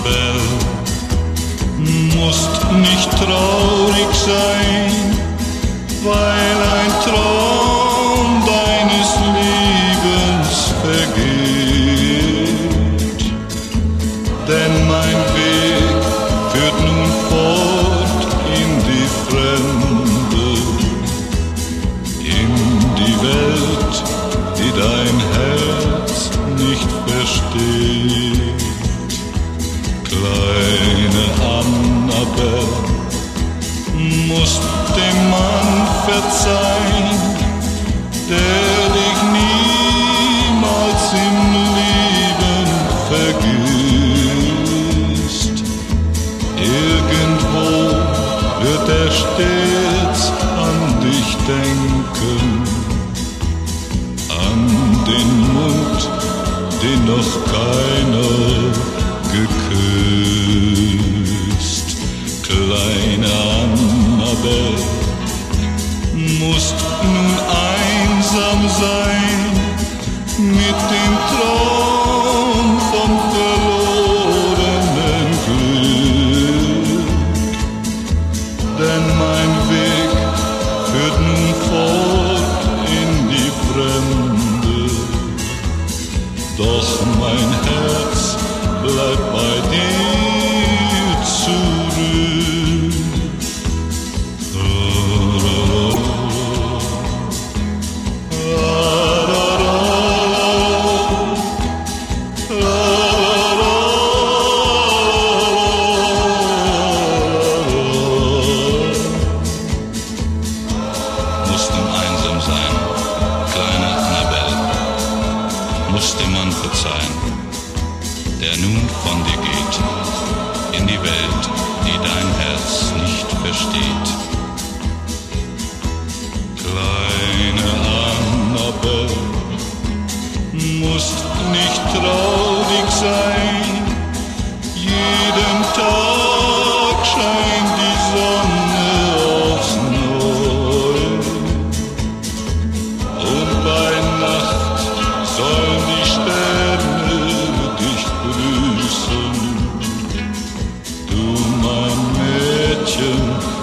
Annabelle, musst nicht traurig sein, weil ein Traum deines Lebens vergeht. Denn mein Weg führt nun fort in die Fremde, in die Welt, die dein Herz nicht versteht. Kleine Annabelle, musst dem Mann verzeihen, der dich niemals im Leben vergisst. Irgendwo wird er stets an dich denken, an den Mund, den noch keiner musst nun einsam sein mit dem Traum vom verlorenen Glück. Denn mein Weg führt nun fort in die Fremde. Doch mein Herz bleibt bei dir der nun von dir geht, in die Welt, die dein Herz nicht soon